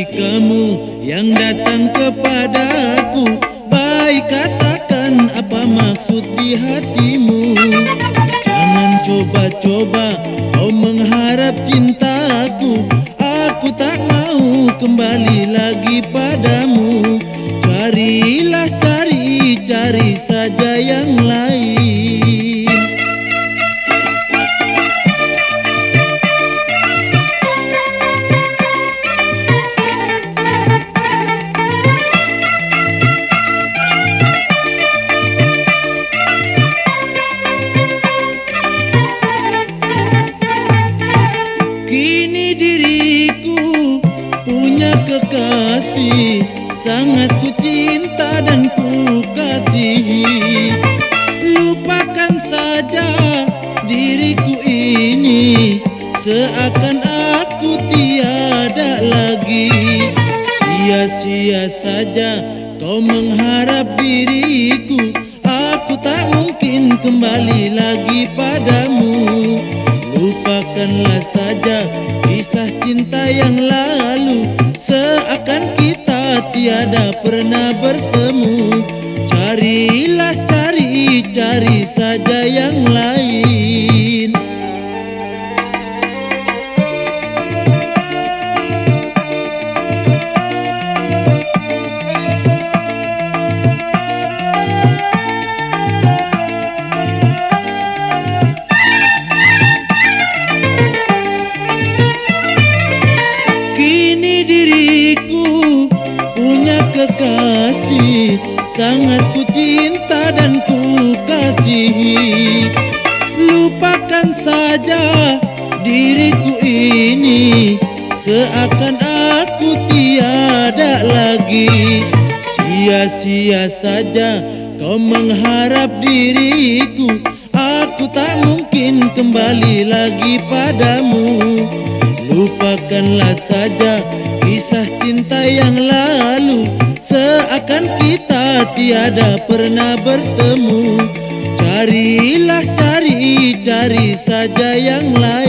Kamu yang datang kepadaku. Baik katakan apa maksud di hatimu. Jangan coba-coba kau mengharap cintaku. Aku tak mau kembali lagi padamu. Carilah cari-cari saja yang kekasih Sangat ku cinta dan ku kasihi. Lupakan saja diriku ini. Seakan aku tiada lagi. Sia-sia saja kau mengharap diriku. Aku tak mungkin kembali lagi padamu. Lupakanlah saja kisah cinta yang lalu Seakan kita tiada pernah bertemu. Carilah cari-cari saja yang lain Sangat ku cinta dan ku kasihi. Lupakan saja diriku ini. Seakan aku tiada lagi. Sia-sia saja kau mengharap diriku. Aku tak mungkin kembali lagi padamu. Lupakanlah saja kisah cinta yang lalu. Seakan kita tiada pernah bertemu. Carilah cari-cari saja yang lain